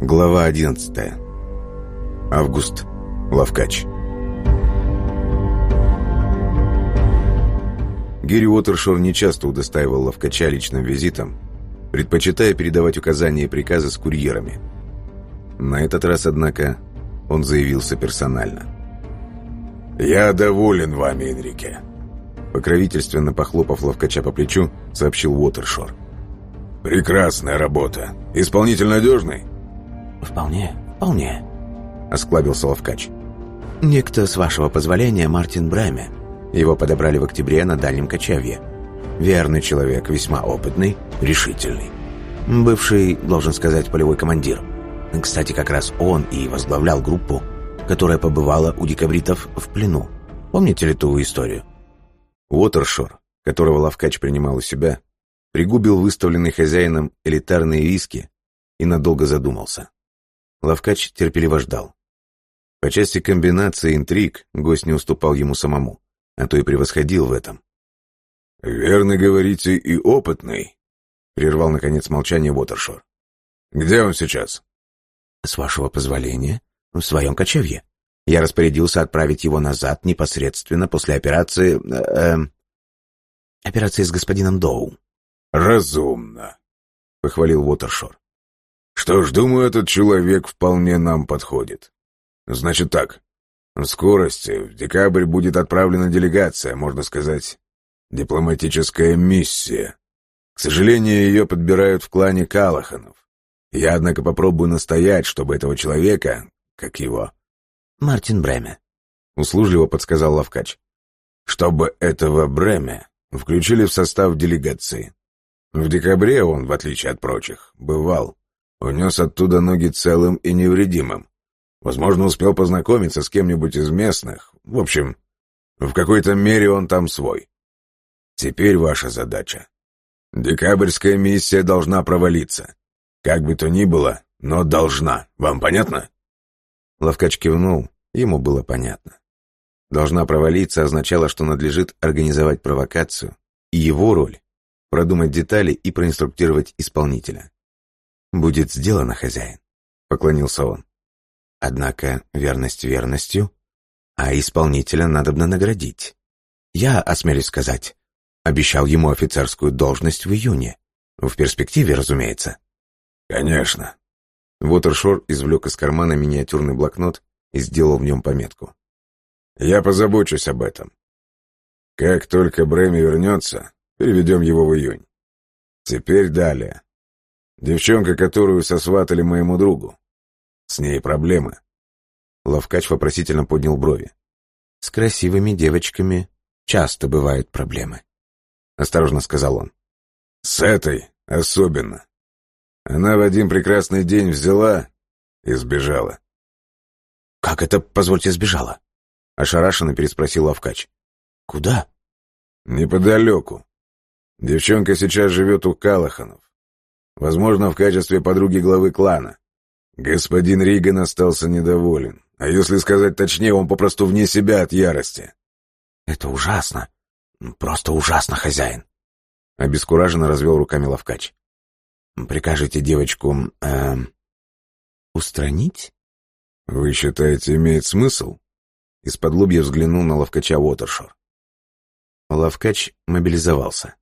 Глава 11. Август. Лавкач. Гири Уотершор нечасто удостаивал Лавкача личным визитом, предпочитая передавать указания и приказы с курьерами. На этот раз, однако, он заявился персонально. «Я доволен вами, Энрике», покровительственно похлопав Лавкача по плечу, сообщил Уотершор. «Прекрасная работа. Исполнитель надежный?» «Вполне, вполне», — осклабился Лавкач. «Некто, с вашего позволения, Мартин Брэме. Его подобрали в октябре на Дальнем Кочевье. Верный человек, весьма опытный, решительный. Бывший, должен сказать, полевой командир. Кстати, как раз он и возглавлял группу, которая побывала у декабритов в плену. Помните ли ту историю?» Уотершор, которого Лавкач принимал у себя, пригубил выставленный хозяином элитарные виски и надолго задумался. Лавкач терпеливо ждал. По части комбинации интриг гость не уступал ему самому, а то и превосходил в этом. «Верно говорите, и опытный», — прервал, наконец, молчание Уотершор. «Где он сейчас?» «С вашего позволения, в своем кочевье. Я распорядился отправить его назад непосредственно после операции... Э, э, операции с господином Доу». «Разумно», — похвалил Уотершор. Что ж, думаю, этот человек вполне нам подходит. Значит так, в скорости в декабрь будет отправлена делегация, можно сказать, дипломатическая миссия. К сожалению, ее подбирают в клане Калаханов. Я, однако, попробую настоять, чтобы этого человека, как его... Мартин Бреме. Услужливо подсказал Лавкач. Чтобы этого Бреме включили в состав делегации. В декабре он, в отличие от прочих, бывал Унес оттуда ноги целым и невредимым. Возможно, успел познакомиться с кем-нибудь из местных. В общем, в какой-то мере он там свой. Теперь ваша задача. Декабрьская миссия должна провалиться. Как бы то ни было, но должна. Вам понятно? Лавкач кивнул, ему было понятно. Должна провалиться означало, что надлежит организовать провокацию, и его роль — продумать детали и проинструктировать исполнителя. «Будет сделано, хозяин», — поклонился он. «Однако верность верностью, а исполнителя надобно наградить. Я, осмелюсь сказать, обещал ему офицерскую должность в июне. В перспективе, разумеется». «Конечно». Вотершор извлек из кармана миниатюрный блокнот и сделал в нем пометку. «Я позабочусь об этом. Как только Брэми вернется, переведем его в июнь. Теперь далее. Девчонка, которую сосватали моему другу. С ней проблемы. Лавкач вопросительно поднял брови. С красивыми девочками часто бывают проблемы. Осторожно сказал он. С этой особенно. Она в один прекрасный день взяла и сбежала. «Как это, позвольте, сбежала?» Ошарашенно переспросил Лавкач. «Куда?» «Неподалеку. Девчонка сейчас живет у Калаханов. Возможно, в качестве подруги главы клана. Господин Риган остался недоволен. А если сказать точнее, он попросту вне себя от ярости. «Это ужасно. Просто ужасно, хозяин!» Обескураженно развел руками Лавкач. «Прикажете девочку... Э, устранить?» «Вы считаете, имеет смысл?» Из-под лобья взглянул на Лавкача Уотершор. Лавкач мобилизовался.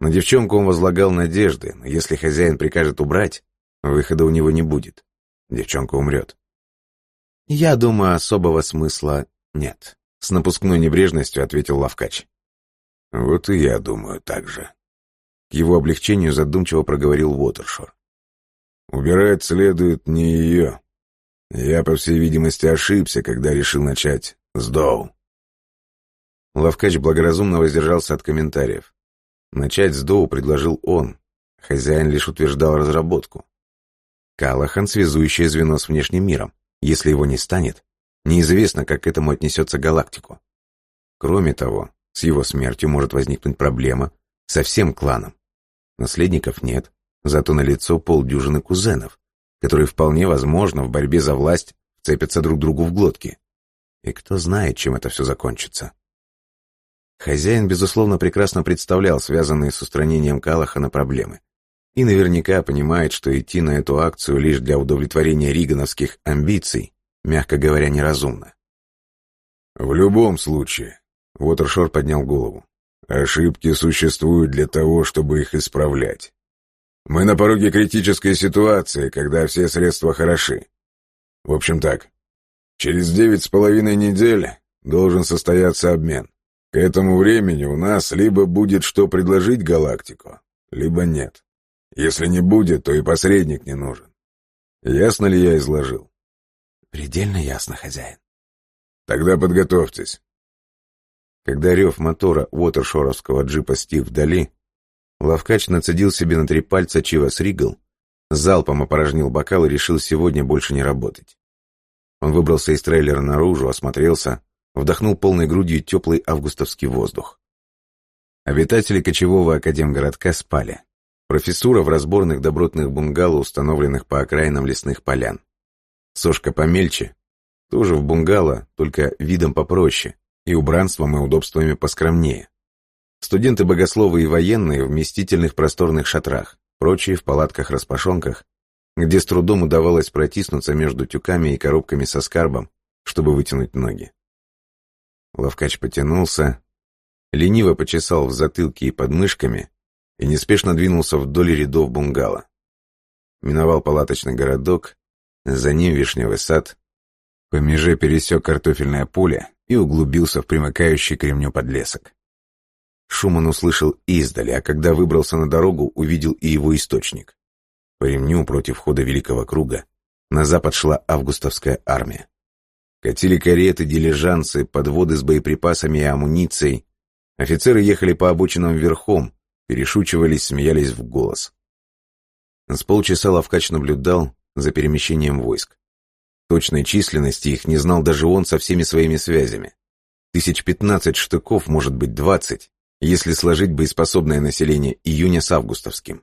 На девчонку он возлагал надежды, но если хозяин прикажет убрать, выхода у него не будет. Девчонка умрет. «Я думаю, особого смысла нет», — с напускной небрежностью ответил Лавкач. «Вот и я думаю так же». К его облегчению задумчиво проговорил Уотершор. «Убирать следует не ее. Я, по всей видимости, ошибся, когда решил начать с Доу». Лавкач благоразумно воздержался от комментариев. Начать с Доу предложил он. Хозяин лишь утверждал разработку. Калахан — связующее звено с внешним миром. Если его не станет, неизвестно, как к этому отнесется галактику. Кроме того, с его смертью может возникнуть проблема со всем кланом. Наследников нет, зато налицо полдюжины кузенов, которые вполне возможно в борьбе за власть вцепятся друг другу в глотки. И кто знает, чем это все закончится. Хозяин, безусловно, прекрасно представлял связанные с устранением Калахана проблемы. и наверняка понимает, что идти на эту акцию лишь для удовлетворения ригановских амбиций, мягко говоря, неразумно. «В любом случае», — Уотершор поднял голову, — «ошибки существуют для того, чтобы их исправлять. Мы на пороге критической ситуации, когда все средства хороши. В общем так, через девять с половиной недель должен состояться обмен. К этому времени у нас либо будет что предложить галактику, либо нет. Если не будет, то и посредник не нужен. Ясно ли я изложил? Предельно ясно, хозяин. Тогда подготовьтесь. Когда рев мотора уотершоровского джипа стих вдали, Лавкач нацедил себе на три пальца Чивас Ригл, залпом опорожнил бокал и решил сегодня больше не работать. Он выбрался из трейлера наружу, осмотрелся, вдохнул полной грудью теплый августовский воздух. Обитатели кочевого академгородка спали. Профессура в разборных добротных бунгало, установленных по окраинам лесных полян. Сошка помельче, тоже в бунгало, только видом попроще, и убранством и удобствами поскромнее. Студенты-богословы и военные в вместительных просторных шатрах, прочие в палатках-распашонках, где с трудом удавалось протиснуться между тюками и коробками со скарбом, чтобы вытянуть ноги. Ловкач потянулся, лениво почесал в затылке и подмышками и неспешно двинулся вдоль рядов бунгало. Миновал палаточный городок, за ним вишневый сад, по меже пересек картофельное поле и углубился в примыкающий к ремню подлесок. Шум он услышал издали, а когда выбрался на дорогу, увидел и его источник. По ремню против входа Великого Круга на запад шла августовская армия. Катили кареты, дилижансы, подводы с боеприпасами и амуницией. Офицеры ехали по обочинам верхом, перешучивались, смеялись в голос. С полчаса Лавкач наблюдал за перемещением войск. Точной численности их не знал даже он со всеми своими связями. Тысяч пятнадцать штыков, может быть, двадцать, если сложить боеспособное население июня с августовским.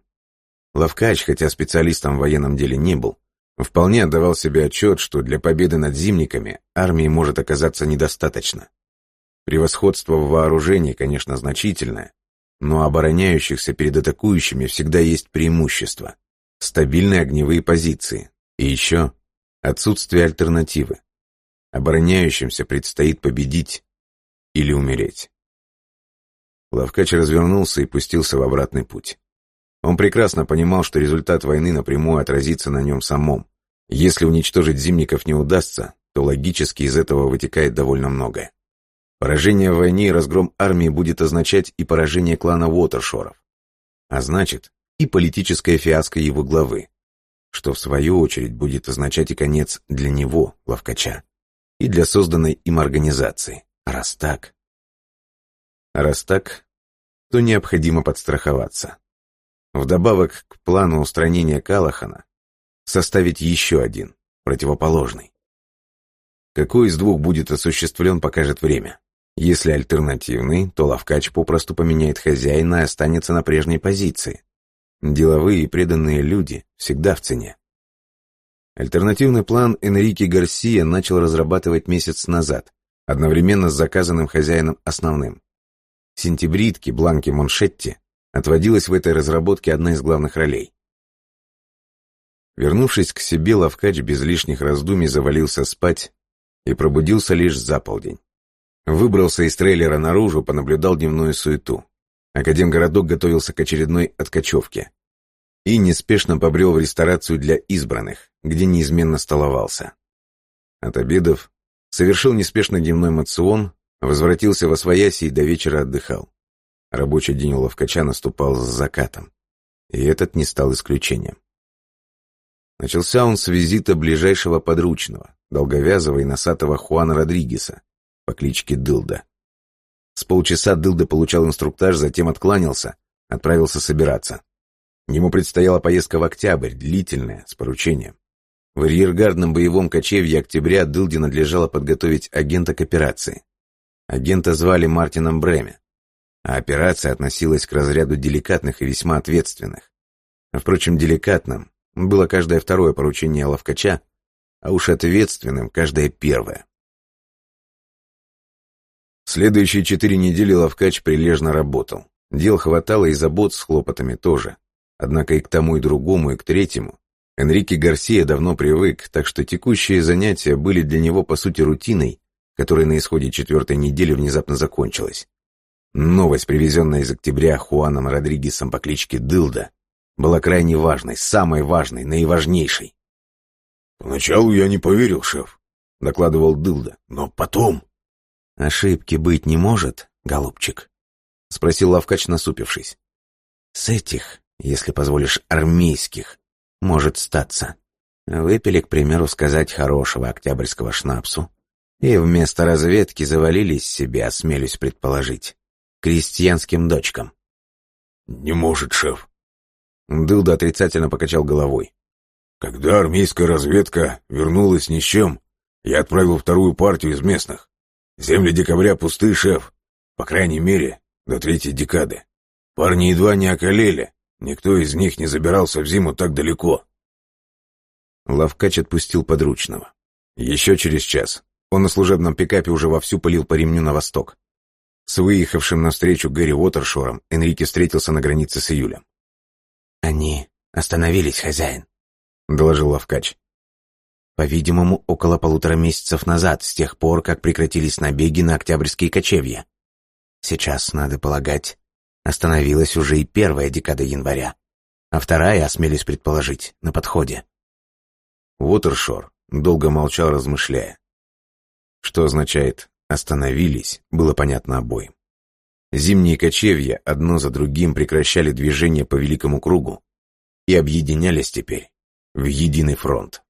Лавкач, хотя специалистом в военном деле не был, Вполне отдавал себе отчет, что для победы над зимниками армии может оказаться недостаточно. Превосходство в вооружении, конечно, значительное, но обороняющихся перед атакующими всегда есть преимущество, стабильные огневые позиции и еще отсутствие альтернативы. Обороняющимся предстоит победить или умереть. Лавкач развернулся и пустился в обратный путь. Он прекрасно понимал, что результат войны напрямую отразится на нем самом. Если уничтожить зимников не удастся, то логически из этого вытекает довольно многое. Поражение в войне и разгром армии будет означать и поражение клана Уотершоров. А значит, и политическая фиаско его главы, что в свою очередь будет означать и конец для него, Ловкача, и для созданной им организации. А раз так... А раз так, то необходимо подстраховаться. Вдобавок к плану устранения Калахана составить еще один, противоположный. Какой из двух будет осуществлен, покажет время. Если альтернативный, то Лавкач попросту поменяет хозяина и останется на прежней позиции. Деловые и преданные люди всегда в цене. Альтернативный план Энрике Гарсия начал разрабатывать месяц назад, одновременно с заказанным хозяином основным. Сентябритки Бланки Моншетти отводилась в этой разработке одна из главных ролей. Вернувшись к себе, Лавкач без лишних раздумий завалился спать и пробудился лишь за полдень. Выбрался из трейлера наружу, понаблюдал дневную суету. Академгородок готовился к очередной откачевке. И неспешно побрел в ресторацию для избранных, где неизменно столовался. От обедов совершил неспешный дневной мацион, возвратился во свояси и до вечера отдыхал. Рабочий день у Ловкача наступал с закатом. И этот не стал исключением. Начался он с визита ближайшего подручного, долговязого и носатого Хуана Родригеса по кличке Дылда. С полчаса Дылда получал инструктаж, затем откланялся, отправился собираться. Ему предстояла поездка в октябрь, длительная, с поручением. В арьергардном боевом кочевье октября Дылде надлежало подготовить агента к операции. Агента звали Мартином Бреме а операция относилась к разряду деликатных и весьма ответственных. Впрочем, деликатным было каждое второе поручение ловкача, а уж ответственным каждое первое. Следующие четыре недели ловкач прилежно работал. Дел хватало и забот с хлопотами тоже. Однако и к тому, и другому, и к третьему Энрике Гарсия давно привык, так что текущие занятия были для него по сути рутиной, которая на исходе четвертой недели внезапно закончилась. Новость, привезенная из октября Хуаном Родригесом по кличке Дылда, была крайне важной, самой важной, наиважнейшей. «Поначалу я не поверил, шеф», — докладывал Дылда, — «но потом...» «Ошибки быть не может, голубчик?» — спросил Лавкач, насупившись. «С этих, если позволишь, армейских, может статься. Выпили, к примеру, сказать хорошего октябрьского шнапсу, и вместо разведки завалились себе, осмелюсь предположить, крестьянским дочкам». «Не может, шеф». Дылда отрицательно покачал головой. «Когда армейская разведка вернулась ни с чем, я отправил вторую партию из местных. Земли декабря пусты, шеф. По крайней мере, до третьей декады. Парни едва не околели. Никто из них не забирался в зиму так далеко. Лавкач отпустил подручного. Еще через час он на служебном пикапе уже вовсю пылил по ремню на восток. С выехавшим навстречу Гэри Уотершором Энрике встретился на границе с июлем. «Они остановились, хозяин», — доложил Лавкач. По-видимому, около полутора месяцев назад, с тех пор, как прекратились набеги на октябрьские кочевья. Сейчас, надо полагать, остановилась уже и первая декада января, а вторая, осмелюсь предположить, на подходе. Уотершор долго молчал, размышляя. Что означает «остановились», было понятно обоим. Зимние кочевья одно за другим прекращали движение по великому кругу и объединялись теперь в единый фронт.